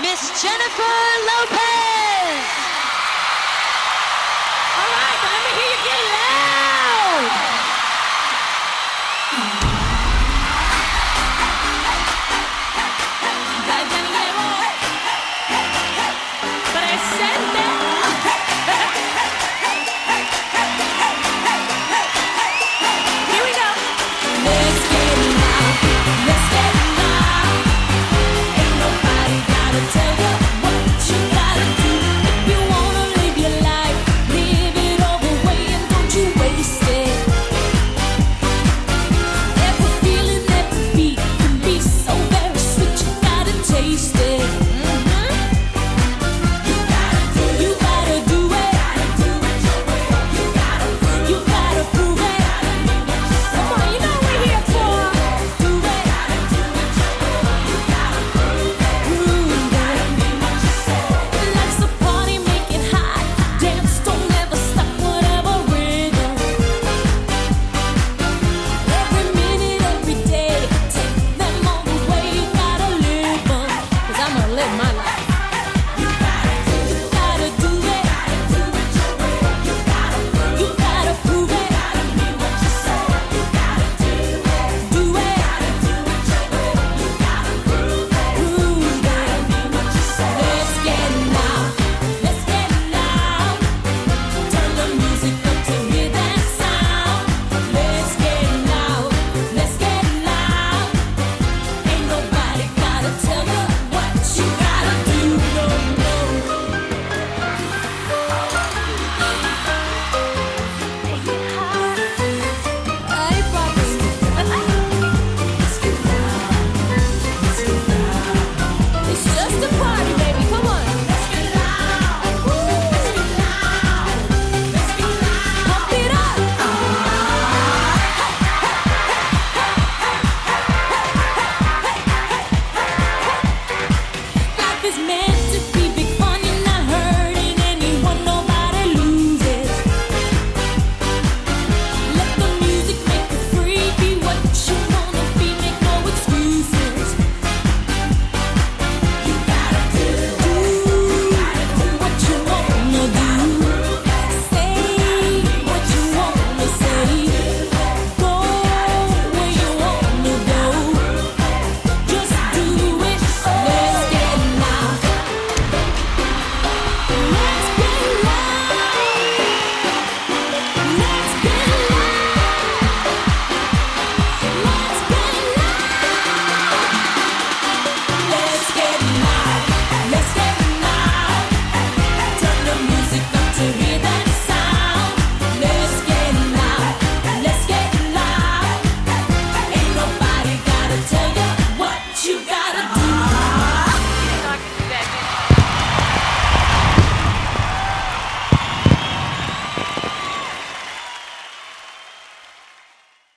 Miss Jennifer Lopez. All right, let me hear you get loud. But I said that. Here we go. Let's get it now.